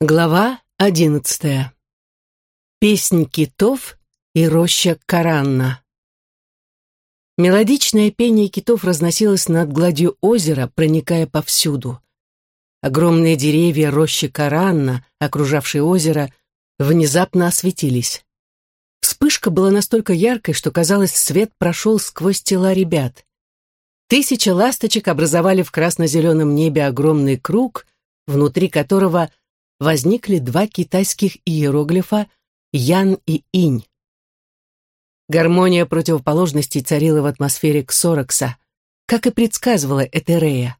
Глава одиннадцатая. Песнь китов и роща Каранна. Мелодичное пение китов разносилось над гладью озера, проникая повсюду. Огромные деревья рощи Каранна, окружавшие озеро, внезапно осветились. Вспышка была настолько яркой, что, казалось, свет прошел сквозь тела ребят. Тысячи ласточек образовали в красно-зеленом небе огромный круг, внутри которого – возникли два китайских иероглифа «Ян» и «Инь». Гармония противоположностей царила в атмосфере Ксорокса, как и предсказывала Этерея.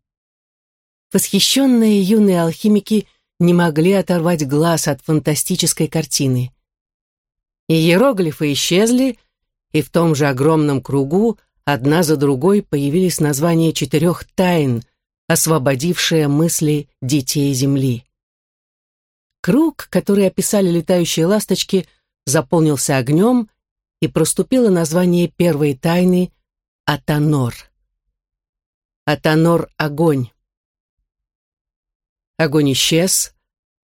Восхищенные юные алхимики не могли оторвать глаз от фантастической картины. Иероглифы исчезли, и в том же огромном кругу одна за другой появились названия четырех тайн, освободившие мысли детей Земли. Круг, который описали летающие ласточки, заполнился огнем, и проступило название первой тайны Атанор. Атанор — огонь. Огонь исчез,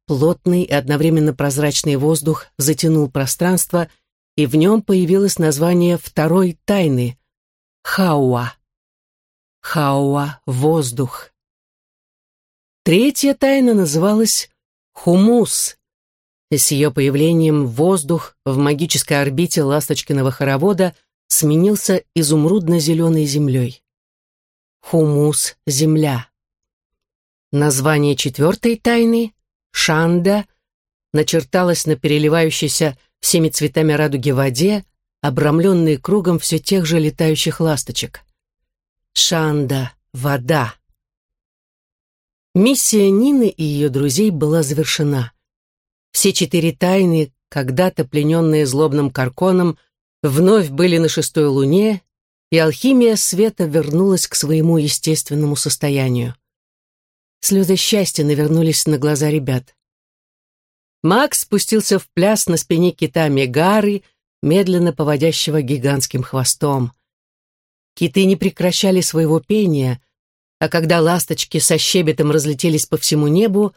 плотный и одновременно прозрачный воздух затянул пространство, и в нем появилось название второй тайны — Хауа. Хауа — воздух. Третья тайна называлась Хумус. И с ее появлением воздух в магической орбите ласточкиного хоровода сменился изумрудно-зеленой землей. Хумус — земля. Название четвертой тайны — Шанда — начерталось на переливающейся всеми цветами радуги воде, обрамленной кругом все тех же летающих ласточек. Шанда — вода. Миссия Нины и ее друзей была завершена. Все четыре тайны, когда-то плененные злобным карконом, вновь были на шестой луне, и алхимия света вернулась к своему естественному состоянию. Слезы счастья навернулись на глаза ребят. Макс спустился в пляс на спине кита Мегары, медленно поводящего гигантским хвостом. Киты не прекращали своего пения, а когда ласточки со щебетом разлетелись по всему небу,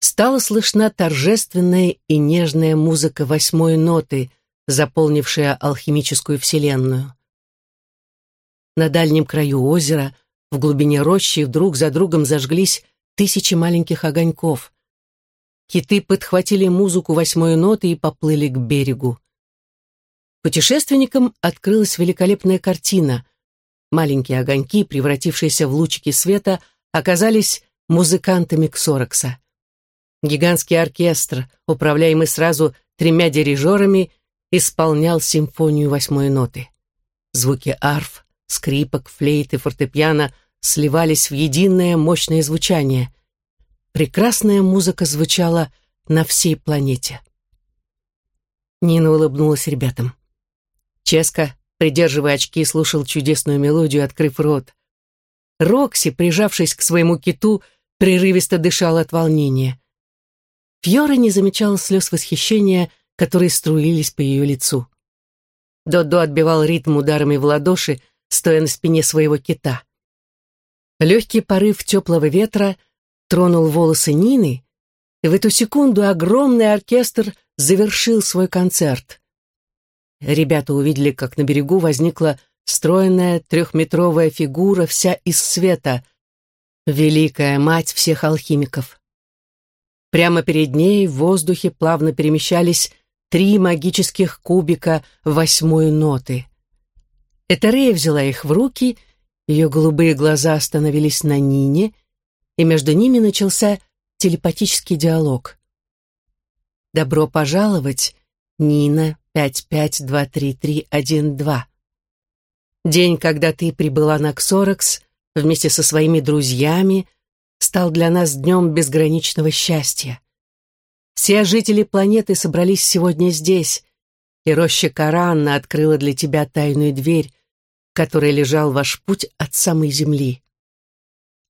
стала слышна торжественная и нежная музыка восьмой ноты, заполнившая алхимическую вселенную. На дальнем краю озера, в глубине рощи, друг за другом зажглись тысячи маленьких огоньков. Киты подхватили музыку восьмой ноты и поплыли к берегу. Путешественникам открылась великолепная картина — Маленькие огоньки, превратившиеся в лучики света, оказались музыкантами Ксорокса. Гигантский оркестр, управляемый сразу тремя дирижерами, исполнял симфонию восьмой ноты. Звуки арф, скрипок, флейт и фортепиано сливались в единое мощное звучание. Прекрасная музыка звучала на всей планете. Нина улыбнулась ребятам. Ческа придерживая очки, слушал чудесную мелодию, открыв рот. Рокси, прижавшись к своему киту, прерывисто дышал от волнения. Фьора не замечала слез восхищения, которые струились по ее лицу. Додо отбивал ритм ударами в ладоши, стоя на спине своего кита. Легкий порыв теплого ветра тронул волосы Нины, и в эту секунду огромный оркестр завершил свой концерт. Ребята увидели, как на берегу возникла стройная трехметровая фигура вся из света, великая мать всех алхимиков. Прямо перед ней в воздухе плавно перемещались три магических кубика восьмой ноты. Этерея взяла их в руки, ее голубые глаза остановились на Нине, и между ними начался телепатический диалог. «Добро пожаловать, Нина, 5523312. День, когда ты прибыла на Ксоракс вместе со своими друзьями, стал для нас днем безграничного счастья. Все жители планеты собрались сегодня здесь, и роща Каранна открыла для тебя тайную дверь, в которой лежал ваш путь от самой земли.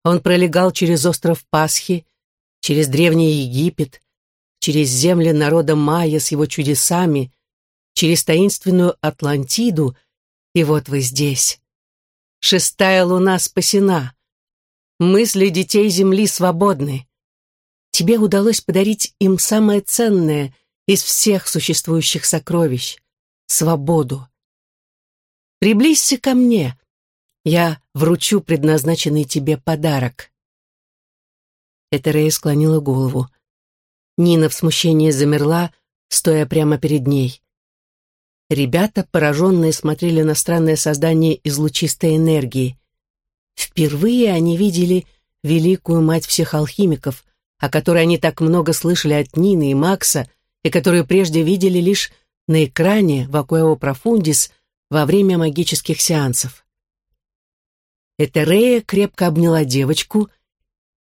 Он пролегал через остров Пасхи, через древний Египет, через земли народа Майя с его чудесами, через таинственную Атлантиду, и вот вы здесь. Шестая луна спасена. Мысли детей Земли свободны. тебе удалось подарить им самое ценное из всех существующих сокровищ — свободу. Приблизься ко мне, я вручу предназначенный тебе подарок. Этерея склонила голову. Нина в смущении замерла, стоя прямо перед ней. Ребята, пораженные, смотрели на странное создание из лучистой энергии. Впервые они видели великую мать всех алхимиков, о которой они так много слышали от Нины и Макса, и которую прежде видели лишь на экране в Акуэо Профундис во время магических сеансов. Этерея крепко обняла девочку,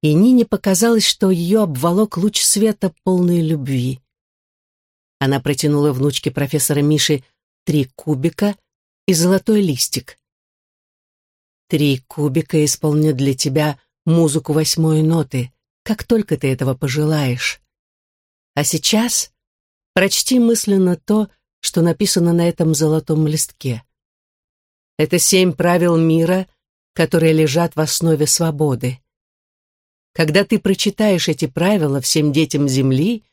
и Нине показалось, что ее обволок луч света полной любви. Она протянула внучке профессора Миши три кубика и золотой листик. Три кубика исполнят для тебя музыку восьмой ноты, как только ты этого пожелаешь. А сейчас прочти мысленно то, что написано на этом золотом листке. Это семь правил мира, которые лежат в основе свободы. Когда ты прочитаешь эти правила всем детям Земли,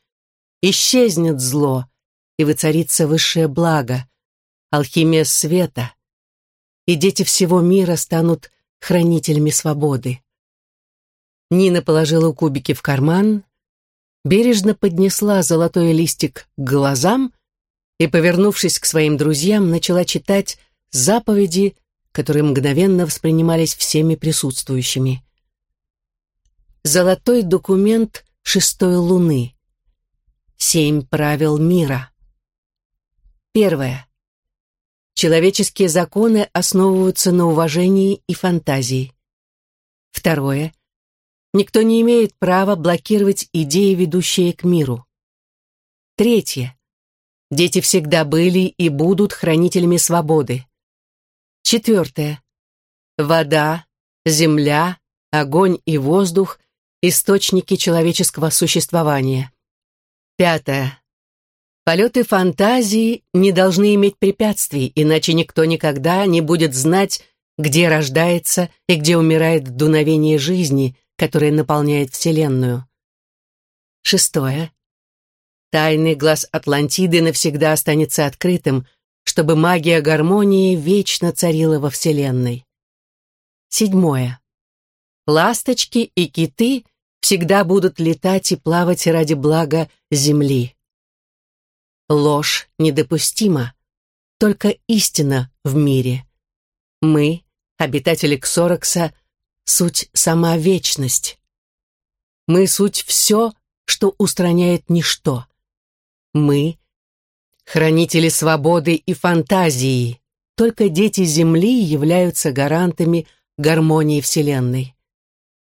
исчезнет зло, и воцарится высшее благо, алхимия света, и дети всего мира станут хранителями свободы. Нина положила кубики в карман, бережно поднесла золотой листик к глазам и, повернувшись к своим друзьям, начала читать заповеди, которые мгновенно воспринимались всеми присутствующими. Золотой документ шестой луны. Семь правил мира. Первое. Человеческие законы основываются на уважении и фантазии. Второе. Никто не имеет права блокировать идеи, ведущие к миру. Третье. Дети всегда были и будут хранителями свободы. Четвертое. Вода, земля, огонь и воздух – источники человеческого существования. Пятое. Полеты фантазии не должны иметь препятствий, иначе никто никогда не будет знать, где рождается и где умирает дуновение жизни, которое наполняет Вселенную. Шестое. Тайный глаз Атлантиды навсегда останется открытым, чтобы магия гармонии вечно царила во Вселенной. Седьмое. Ласточки и киты всегда будут летать и плавать ради блага Земли. Ложь недопустима. Только истина в мире. Мы, обитатели Ксорокса, суть сама вечность. Мы суть все, что устраняет ничто. Мы — хранители свободы и фантазии. Только дети Земли являются гарантами гармонии Вселенной.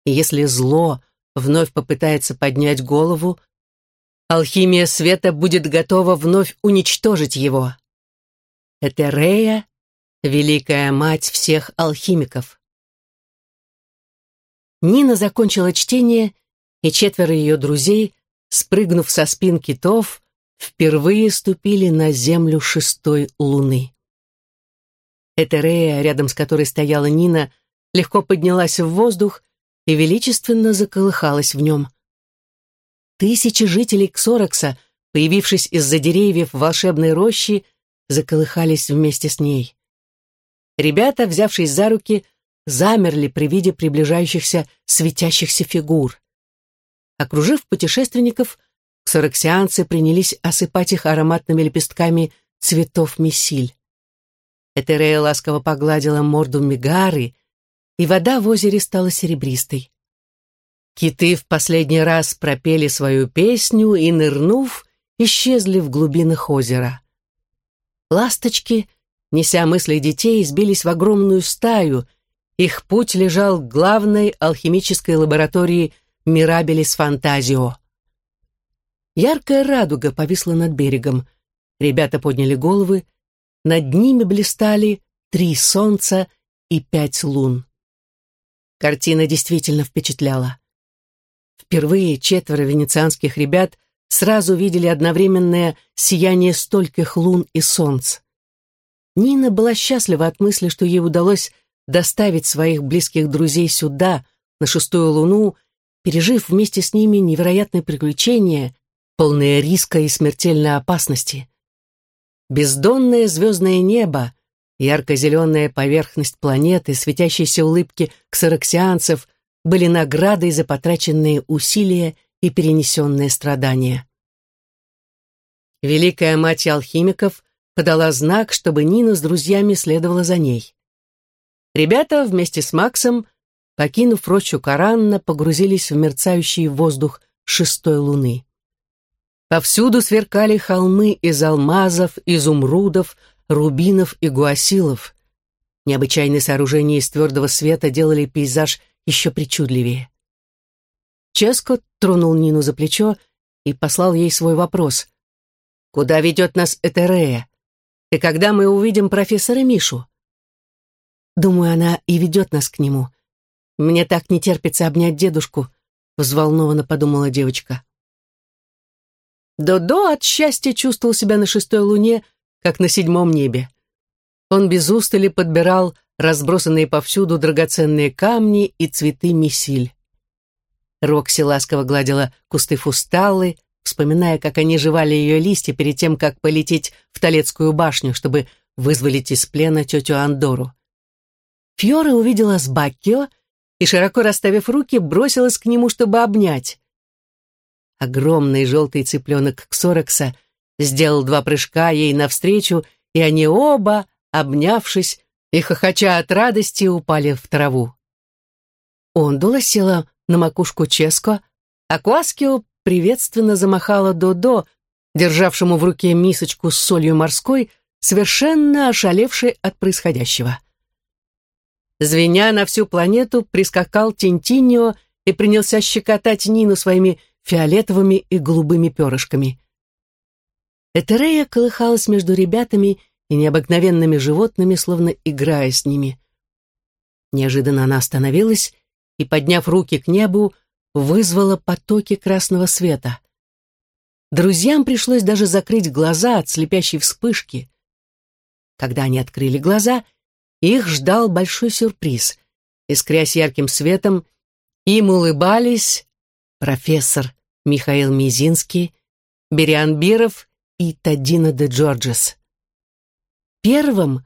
И если зло вновь попытается поднять голову, Алхимия света будет готова вновь уничтожить его. Этерея — великая мать всех алхимиков. Нина закончила чтение, и четверо ее друзей, спрыгнув со спин китов, впервые ступили на землю шестой луны. Этерея, рядом с которой стояла Нина, легко поднялась в воздух и величественно заколыхалась в нем — Тысячи жителей Ксорокса, появившись из-за деревьев волшебной рощи, заколыхались вместе с ней. Ребята, взявшись за руки, замерли при виде приближающихся светящихся фигур. Окружив путешественников, ксороксианцы принялись осыпать их ароматными лепестками цветов месиль. Этерея ласково погладила морду Мегары, и вода в озере стала серебристой. Киты в последний раз пропели свою песню и, нырнув, исчезли в глубинах озера. Ласточки, неся мысли детей, сбились в огромную стаю. Их путь лежал к главной алхимической лаборатории Мирабелис Фантазио. Яркая радуга повисла над берегом. Ребята подняли головы. Над ними блистали три солнца и пять лун. Картина действительно впечатляла. Впервые четверо венецианских ребят сразу видели одновременное сияние стольких лун и солнц. Нина была счастлива от мысли, что ей удалось доставить своих близких друзей сюда, на шестую луну, пережив вместе с ними невероятные приключения, полные риска и смертельной опасности. Бездонное звездное небо, ярко-зеленая поверхность планеты, светящиеся улыбки ксараксианцев были наградой за потраченные усилия и перенесенные страдания. Великая мать алхимиков подала знак, чтобы Нина с друзьями следовала за ней. Ребята вместе с Максом, покинув рощу Коранна, погрузились в мерцающий воздух шестой луны. Повсюду сверкали холмы из алмазов, изумрудов, рубинов и гуасилов. Необычайные сооружения из твердого света делали пейзаж еще причудливее. Ческо тронул Нину за плечо и послал ей свой вопрос. «Куда ведет нас Этерея? И когда мы увидим профессора Мишу?» «Думаю, она и ведет нас к нему. Мне так не терпится обнять дедушку», — взволнованно подумала девочка. Додо от счастья чувствовал себя на шестой луне, как на седьмом небе. Он без устали подбирал разбросанные повсюду драгоценные камни и цветы месиль. Рокси ласково гладила кусты фусталы, вспоминая, как они жевали ее листья перед тем, как полететь в Толецкую башню, чтобы вызволить из плена тетю Андору. Фьора увидела Сбаккио и, широко расставив руки, бросилась к нему, чтобы обнять. Огромный желтый цыпленок Ксорекса сделал два прыжка ей навстречу, и они оба, обнявшись и хохоча от радости, упали в траву. Ондула села на макушку Ческо, а Куаскио приветственно замахала Додо, державшему в руке мисочку с солью морской, совершенно ошалевший от происходящего. Звеня на всю планету, прискакал Тинтиньо и принялся щекотать Нину своими фиолетовыми и голубыми перышками. Этерея колыхалась между ребятами и необыкновенными животными, словно играя с ними. Неожиданно она остановилась и, подняв руки к небу, вызвала потоки красного света. Друзьям пришлось даже закрыть глаза от слепящей вспышки. Когда они открыли глаза, их ждал большой сюрприз. Искрясь ярким светом, им улыбались профессор Михаил Мизинский, Бериан Биров и Тадина де Джорджес. Первым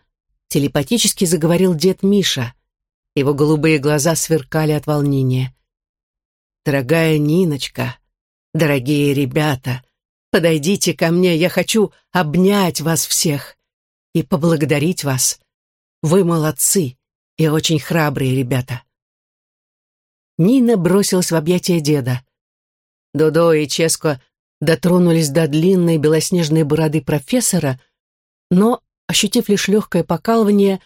телепатически заговорил дед Миша. Его голубые глаза сверкали от волнения. «Дорогая Ниночка, дорогие ребята, подойдите ко мне, я хочу обнять вас всех и поблагодарить вас. Вы молодцы и очень храбрые ребята». Нина бросилась в объятия деда. Додо и Ческо дотронулись до длинной белоснежной бороды профессора, но, ощутив лишь легкое покалывание,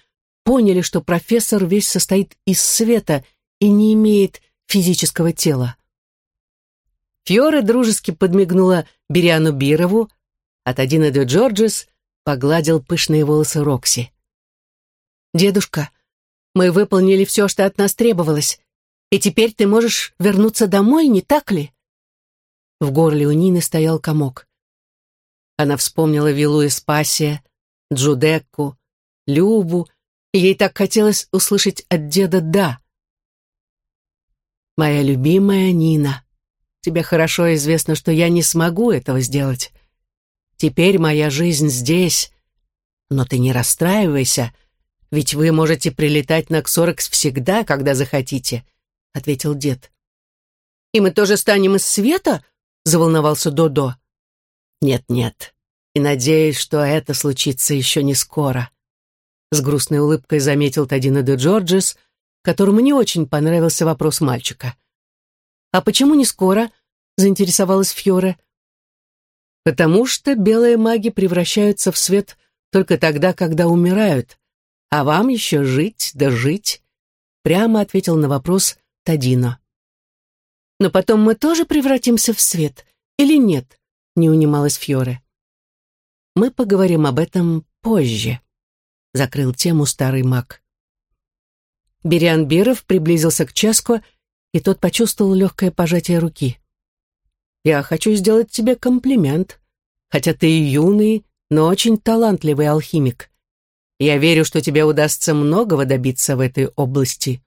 поняли, что профессор весь состоит из света и не имеет физического тела. Фьора дружески подмигнула Бериану Бирову, а Тадина де Джорджес погладил пышные волосы Рокси. «Дедушка, мы выполнили все, что от нас требовалось, и теперь ты можешь вернуться домой, не так ли?» В горле у Нины стоял комок. Она вспомнила Вилу Эспасия, Джудекку, Любу, ей так хотелось услышать от деда «да». «Моя любимая Нина, тебе хорошо известно, что я не смогу этого сделать. Теперь моя жизнь здесь, но ты не расстраивайся, ведь вы можете прилетать на Ксорекс всегда, когда захотите», — ответил дед. «И мы тоже станем из света?» заволновался Додо. «Нет-нет, и надеюсь, что это случится еще не скоро», с грустной улыбкой заметил Тадина де Джорджес, которому не очень понравился вопрос мальчика. «А почему не скоро?» — заинтересовалась Фьоре. «Потому что белые маги превращаются в свет только тогда, когда умирают, а вам еще жить да жить», — прямо ответил на вопрос Тадино. Но потом мы тоже превратимся в свет, или нет?» — не унималась Фьоре. «Мы поговорим об этом позже», — закрыл тему старый маг. Бериан Биров приблизился к Ческо, и тот почувствовал легкое пожатие руки. «Я хочу сделать тебе комплимент, хотя ты и юный, но очень талантливый алхимик. Я верю, что тебе удастся многого добиться в этой области».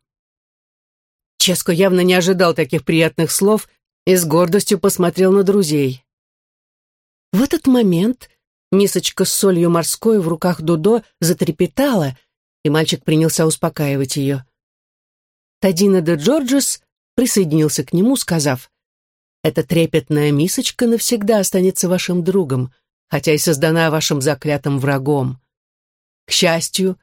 Ческо явно не ожидал таких приятных слов и с гордостью посмотрел на друзей. В этот момент мисочка с солью морской в руках Дудо затрепетала, и мальчик принялся успокаивать ее. Тадина де Джорджес присоединился к нему, сказав, «Эта трепетная мисочка навсегда останется вашим другом, хотя и создана вашим заклятым врагом. К счастью,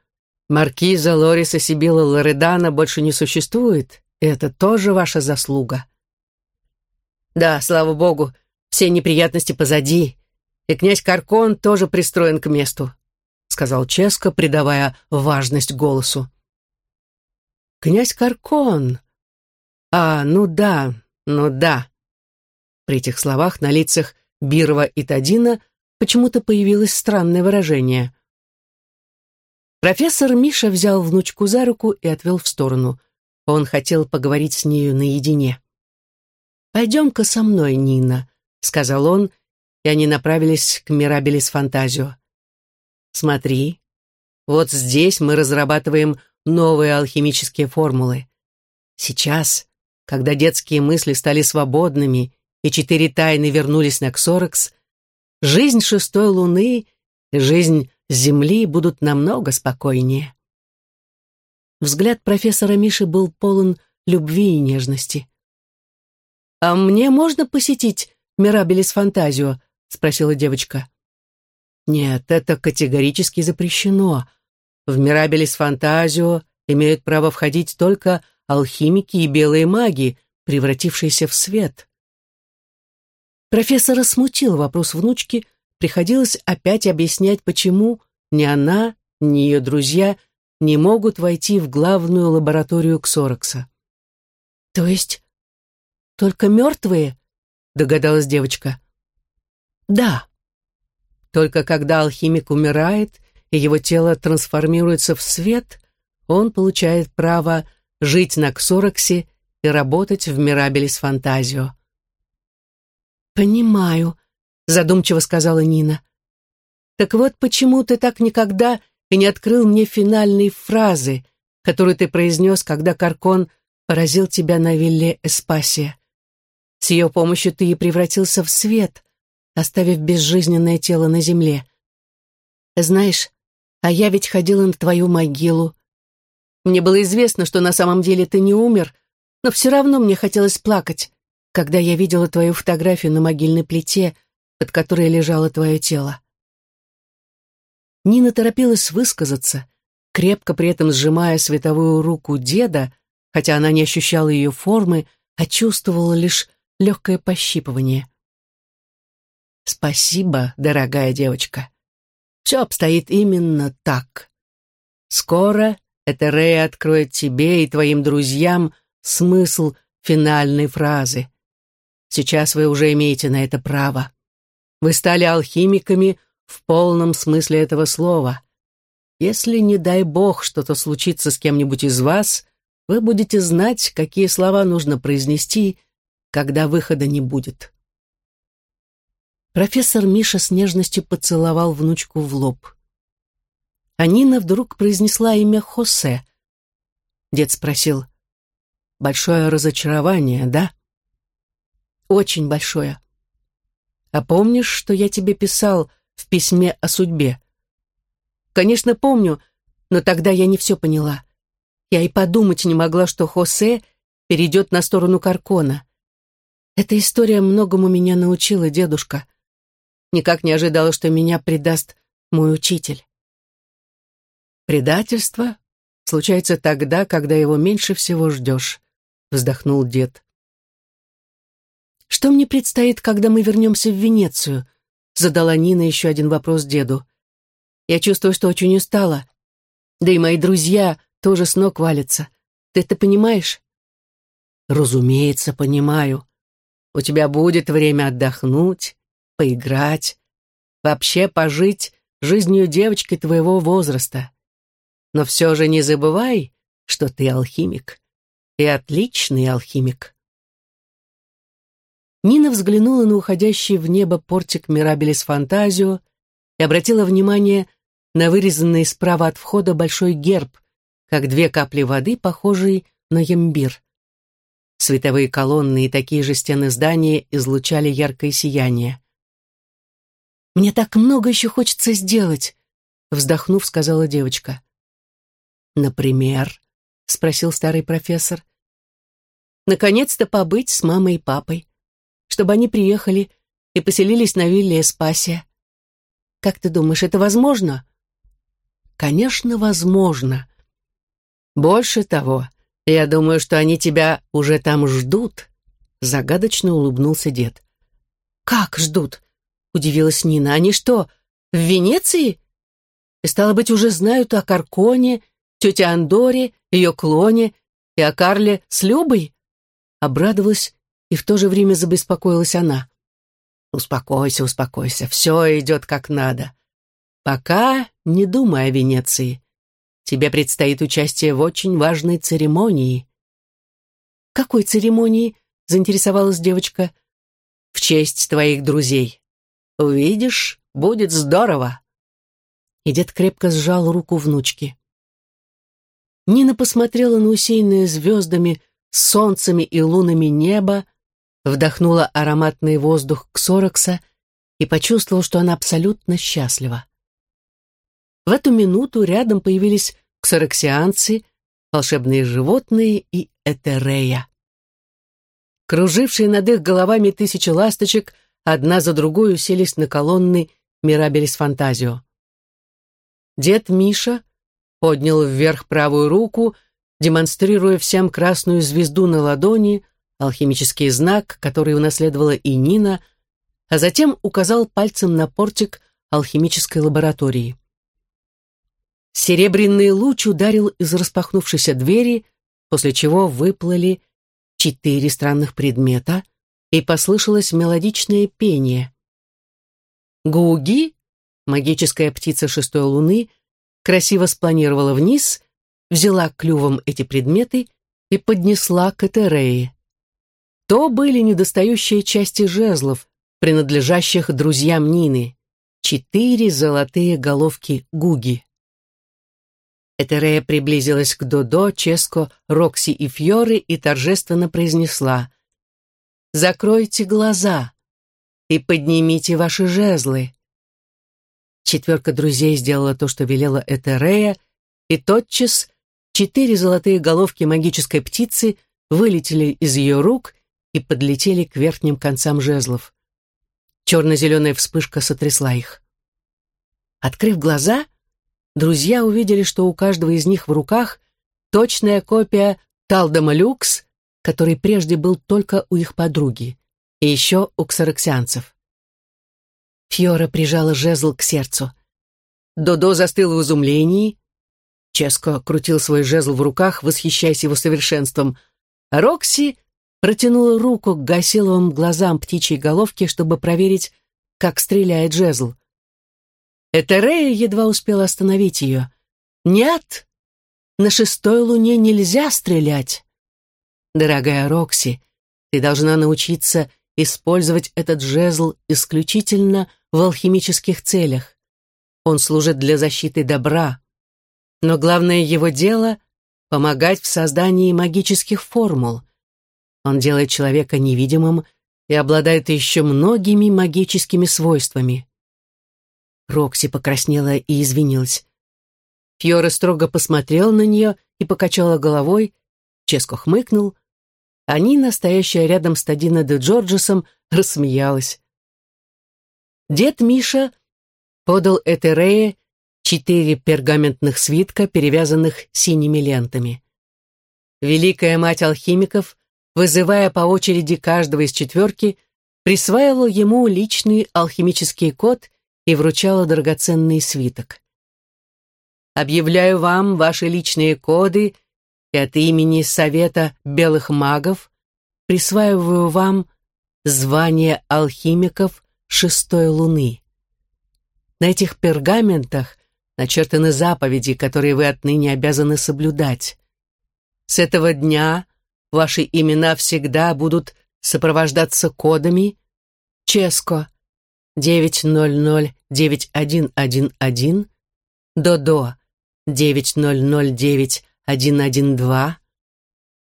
маркиза Лориса Сибила Лоредана больше не существует, и это тоже ваша заслуга». «Да, слава богу, все неприятности позади, и князь Каркон тоже пристроен к месту», сказал Ческо, придавая важность голосу. «Князь Каркон! А, ну да, ну да!» При этих словах на лицах Бирова и Тадина почему-то появилось странное выражение. Профессор Миша взял внучку за руку и отвел в сторону. Он хотел поговорить с нею наедине. «Пойдем-ка со мной, Нина», — сказал он, и они направились к Мирабелис Фантазио. «Смотри, вот здесь мы разрабатываем новые алхимические формулы. Сейчас, когда детские мысли стали свободными и четыре тайны вернулись на Ксорекс, жизнь шестой луны жизнь Земли будут намного спокойнее. Взгляд профессора Миши был полон любви и нежности. «А мне можно посетить Мирабелис Фантазио?» — спросила девочка. «Нет, это категорически запрещено. В Мирабелис Фантазио имеют право входить только алхимики и белые маги, превратившиеся в свет. Профессора смутил вопрос внучки, приходилось опять объяснять, почему ни она, ни ее друзья не могут войти в главную лабораторию Ксорокса. «То есть только мертвые?» — догадалась девочка. «Да. Только когда алхимик умирает, и его тело трансформируется в свет, он получает право жить на Ксороксе и работать в Мирабелис Фантазио. «Понимаю», — задумчиво сказала Нина. «Так вот почему ты так никогда и не открыл мне финальной фразы, которую ты произнес, когда Каркон поразил тебя на вилле Эспасия. С ее помощью ты и превратился в свет, оставив безжизненное тело на земле. Знаешь, а я ведь ходила на твою могилу, мне было известно, что на самом деле ты не умер, но все равно мне хотелось плакать, когда я видела твою фотографию на могильной плите, под которой лежало твое тело. Нина торопилась высказаться, крепко при этом сжимая световую руку деда, хотя она не ощущала ее формы, а чувствовала лишь легкое пощипывание. «Спасибо, дорогая девочка. Все обстоит именно так. Скоро это Рэй откроет тебе и твоим друзьям смысл финальной фразы. Сейчас вы уже имеете на это право. Вы стали алхимиками в полном смысле этого слова. Если, не дай бог, что-то случится с кем-нибудь из вас, вы будете знать, какие слова нужно произнести, когда выхода не будет. Профессор Миша с нежностью поцеловал внучку в лоб а Нина вдруг произнесла имя Хосе. Дед спросил, «Большое разочарование, да?» «Очень большое. А помнишь, что я тебе писал в письме о судьбе?» «Конечно, помню, но тогда я не все поняла. Я и подумать не могла, что Хосе перейдет на сторону Каркона. Эта история многому меня научила, дедушка. Никак не ожидала, что меня предаст мой учитель. «Предательство случается тогда, когда его меньше всего ждешь», — вздохнул дед. «Что мне предстоит, когда мы вернемся в Венецию?» — задала Нина еще один вопрос деду. «Я чувствую, что очень устала. Да и мои друзья тоже с ног валятся. Ты это понимаешь?» «Разумеется, понимаю. У тебя будет время отдохнуть, поиграть, вообще пожить жизнью девочки твоего возраста. Но все же не забывай, что ты алхимик. И отличный алхимик. Нина взглянула на уходящий в небо портик Мирабелис Фантазио и обратила внимание на вырезанный справа от входа большой герб, как две капли воды, похожий на ямбир. Световые колонны и такие же стены здания излучали яркое сияние. «Мне так много еще хочется сделать», — вздохнув, сказала девочка. «Например?» — спросил старый профессор. «Наконец-то побыть с мамой и папой, чтобы они приехали и поселились на вилле Эспасия. Как ты думаешь, это возможно?» «Конечно, возможно. Больше того, я думаю, что они тебя уже там ждут», — загадочно улыбнулся дед. «Как ждут?» — удивилась Нина. «Они что, в Венеции?» И, стало быть, уже знают о Карконе, тете Андоре, ее клоне и о Карле с Любой?» Обрадовалась и в то же время забеспокоилась она. «Успокойся, успокойся, все идет как надо. Пока не думай о Венеции. Тебе предстоит участие в очень важной церемонии». «Какой церемонии?» — заинтересовалась девочка. «В честь твоих друзей. Увидишь, будет здорово». И дед крепко сжал руку внучки. Нина посмотрела на усеянное звездами, солнцами и лунами небо, вдохнула ароматный воздух ксорокса и почувствовала, что она абсолютно счастлива. В эту минуту рядом появились ксороксианцы, волшебные животные и Этерея. Кружившие над их головами тысячи ласточек одна за другой уселись на колонны Мирабелис Фантазио. Дед Миша поднял вверх правую руку, демонстрируя всем красную звезду на ладони, алхимический знак, который унаследовала и Нина, а затем указал пальцем на портик алхимической лаборатории. Серебряный луч ударил из распахнувшейся двери, после чего выплыли четыре странных предмета, и послышалось мелодичное пение. Гуги, магическая птица шестой луны, красиво спланировала вниз, взяла клювом эти предметы и поднесла к Этерее. То были недостающие части жезлов, принадлежащих друзьям Нины, четыре золотые головки Гуги. Этерея приблизилась к Додо, Ческо, Рокси и Фьоре и торжественно произнесла «Закройте глаза и поднимите ваши жезлы». Четверка друзей сделала то, что велела Этерея, и тотчас четыре золотые головки магической птицы вылетели из ее рук и подлетели к верхним концам жезлов. Черно-зеленая вспышка сотрясла их. Открыв глаза, друзья увидели, что у каждого из них в руках точная копия Талдома Люкс, который прежде был только у их подруги, и еще у ксараксианцев. Фьора прижала жезл к сердцу. Додо застыл в изумлении. Ческо крутил свой жезл в руках, восхищаясь его совершенством. Рокси протянула руку к гасиловым глазам птичьей головки, чтобы проверить, как стреляет жезл. Этерея едва успела остановить ее. «Нет! На шестой луне нельзя стрелять!» «Дорогая Рокси, ты должна научиться использовать этот жезл исключительно в алхимических целях. Он служит для защиты добра. Но главное его дело — помогать в создании магических формул. Он делает человека невидимым и обладает еще многими магическими свойствами. Рокси покраснела и извинилась. Фьора строго посмотрел на нее и покачала головой, Ческо хмыкнул, а Нина, стоящая рядом с Тадино де Джорджесом, рассмеялась. Дед Миша подал Этерее четыре пергаментных свитка, перевязанных синими лентами. Великая мать алхимиков, вызывая по очереди каждого из четверки, присваивала ему личный алхимический код и вручала драгоценный свиток. «Объявляю вам ваши личные коды и от имени Совета Белых Магов присваиваю вам звание алхимиков шестой луны. На этих пергаментах начертаны заповеди, которые вы отныне обязаны соблюдать. С этого дня ваши имена всегда будут сопровождаться кодами Ческо 9009111, Додо 9009112,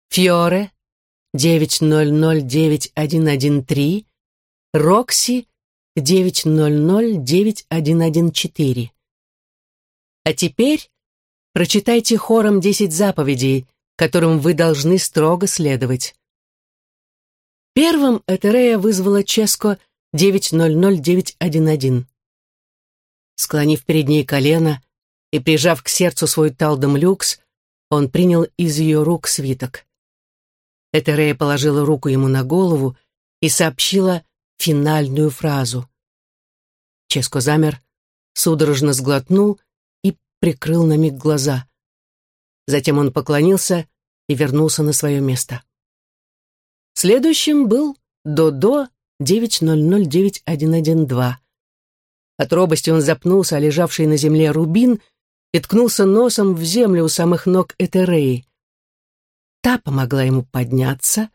Фьоре 9009113, Рокси 9009114. А теперь прочитайте хором 10 заповедей, которым вы должны строго следовать. Первым Этерея вызвала Ческо 900911. Склонив переднее колено и прижав к сердцу свой талдом люкс, он принял из ее рук свиток. Этерея положила руку ему на голову и сообщила финальную фразу. Ческо замер, судорожно сглотнул и прикрыл на миг глаза. Затем он поклонился и вернулся на свое место. Следующим был Додо 9009112. От робости он запнулся, а лежавший на земле рубин и ткнулся носом в землю у самых ног Этереи. Та помогла ему подняться,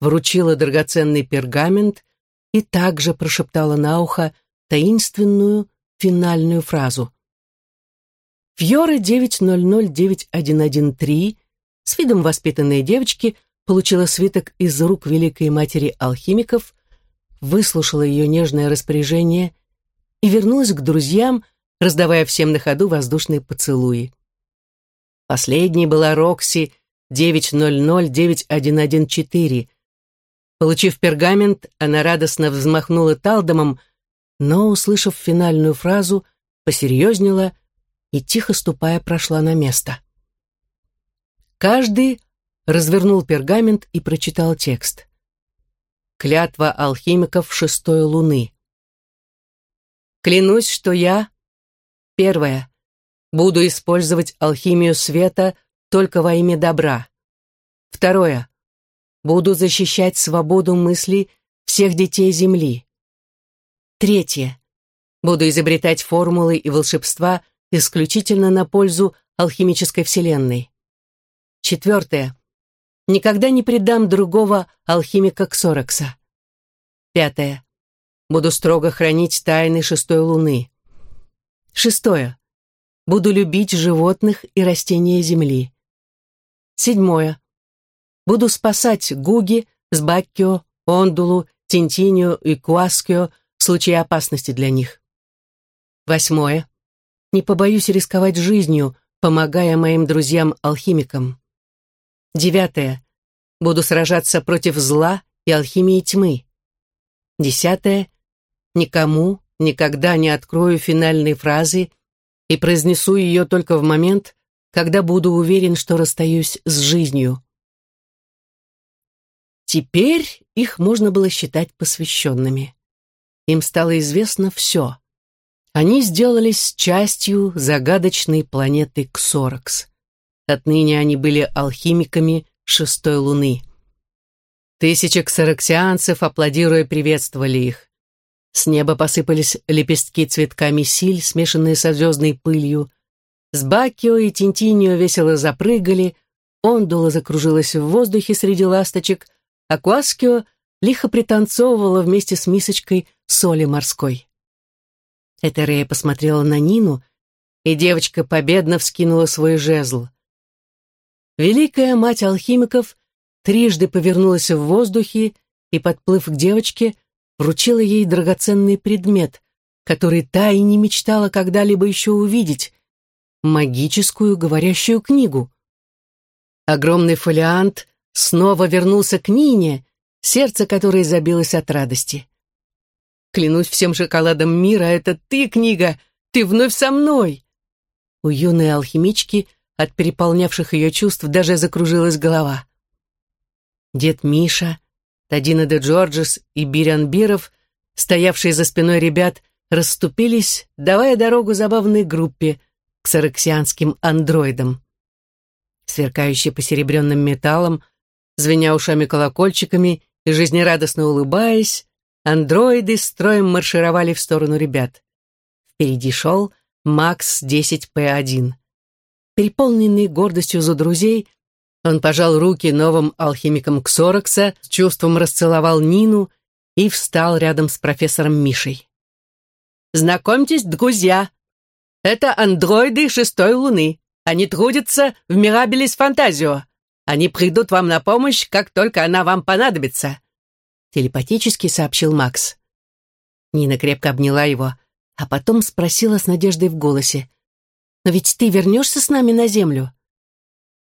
вручила драгоценный пергамент и также прошептала на ухо таинственную финальную фразу. Фьора 9009113 с видом воспитанной девочки получила свиток из рук великой матери алхимиков, выслушала ее нежное распоряжение и вернулась к друзьям, раздавая всем на ходу воздушные поцелуи. Последней была Рокси 9009114. Получив пергамент, она радостно взмахнула талдомом, но, услышав финальную фразу, посерьезнела и, тихо ступая, прошла на место. Каждый развернул пергамент и прочитал текст. Клятва алхимиков шестой луны. Клянусь, что я, первое, буду использовать алхимию света только во имя добра. Второе. Буду защищать свободу мысли всех детей Земли. Третье. Буду изобретать формулы и волшебства исключительно на пользу алхимической вселенной. Четвертое. Никогда не предам другого алхимика Ксорокса. Пятое. Буду строго хранить тайны шестой луны. Шестое. Буду любить животных и растения земли. Седьмое. Буду спасать Гуги, Сбаккио, Ондулу, Тинтинию и Куаскио в случае опасности для них. Восьмое. Не побоюсь рисковать жизнью, помогая моим друзьям-алхимикам. Девятое. Буду сражаться против зла и алхимии тьмы. Десятое. Никому никогда не открою финальной фразы и произнесу ее только в момент, когда буду уверен, что расстаюсь с жизнью. Теперь их можно было считать посвященными. Им стало известно все. Они сделались частью загадочной планеты Ксоракс. Отныне они были алхимиками шестой луны. Тысячи ксараксианцев, аплодируя, приветствовали их. С неба посыпались лепестки цветка месиль, смешанные со звездной пылью. С Бакио и Тинтинио весело запрыгали, Ондула закружилась в воздухе среди ласточек, а Куаскио лихо пританцовывала вместе с мисочкой соли морской. Этерея посмотрела на Нину, и девочка победно вскинула свой жезл. Великая мать алхимиков трижды повернулась в воздухе и, подплыв к девочке, вручила ей драгоценный предмет, который та и не мечтала когда-либо еще увидеть, магическую говорящую книгу. Огромный фолиант снова вернулся к Нине, сердце которой забилось от радости. «Клянусь всем шоколадом мира, это ты, книга! Ты вновь со мной!» У юной алхимички от переполнявших ее чувств даже закружилась голова. Дед Миша, Тадина де Джорджес и Бирян Биров, стоявшие за спиной ребят, расступились, давая дорогу забавной группе — к сараксианским андроидам. Сверкающие посеребренным металлом, звеня ушами-колокольчиками и жизнерадостно улыбаясь, андроиды строем маршировали в сторону ребят. Впереди шел Макс-10П1. Переполненный гордостью за друзей, он пожал руки новым алхимикам Ксорокса, с чувством расцеловал Нину и встал рядом с профессором Мишей. «Знакомьтесь, друзья, это андроиды шестой луны. Они трудятся в Мирабелис Фантазио. Они придут вам на помощь, как только она вам понадобится», телепатически сообщил Макс. Нина крепко обняла его, а потом спросила с надеждой в голосе. «Но ведь ты вернешься с нами на Землю?»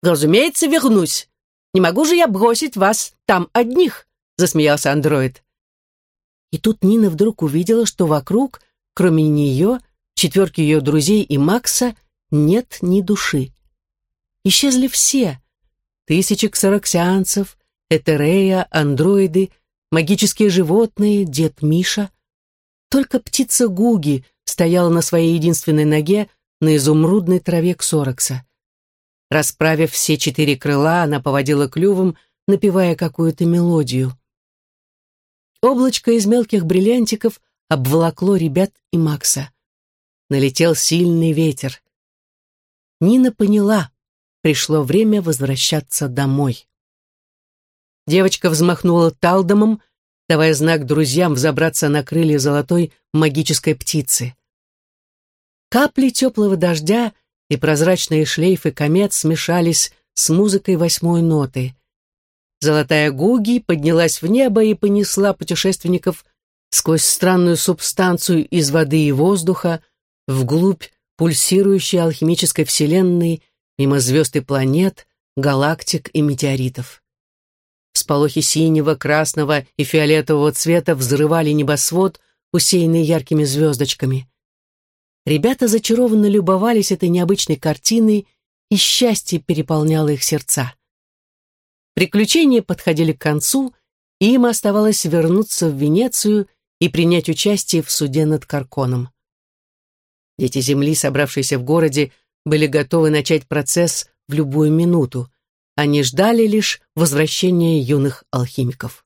«Разумеется, вернусь. Не могу же я бросить вас там одних», засмеялся андроид. И тут Нина вдруг увидела, что вокруг, кроме нее, четверки ее друзей и Макса, нет ни души. Исчезли все. Тысячи ксароксианцев, этерея, андроиды, магические животные, дед Миша. Только птица Гуги стояла на своей единственной ноге на изумрудной траве ксорокса. Расправив все четыре крыла, она поводила клювом, напевая какую-то мелодию. Облачко из мелких бриллиантиков обволокло ребят и Макса. Налетел сильный ветер. Нина поняла, пришло время возвращаться домой. Девочка взмахнула талдомом, давая знак друзьям взобраться на крылья золотой магической птицы. Капли теплого дождя и прозрачные шлейфы комет смешались с музыкой восьмой ноты. Золотая Гуги поднялась в небо и понесла путешественников сквозь странную субстанцию из воды и воздуха вглубь пульсирующей алхимической вселенной, мимо звезд и планет, галактик и метеоритов. Всполохи синего, красного и фиолетового цвета взрывали небосвод, усеянный яркими звездочками. Ребята зачарованно любовались этой необычной картиной, и счастье переполняло их сердца. Приключения подходили к концу, и им оставалось вернуться в Венецию и принять участие в суде над Карконом. Дети Земли, собравшиеся в городе, были готовы начать процесс в любую минуту. Они ждали лишь возвращения юных алхимиков.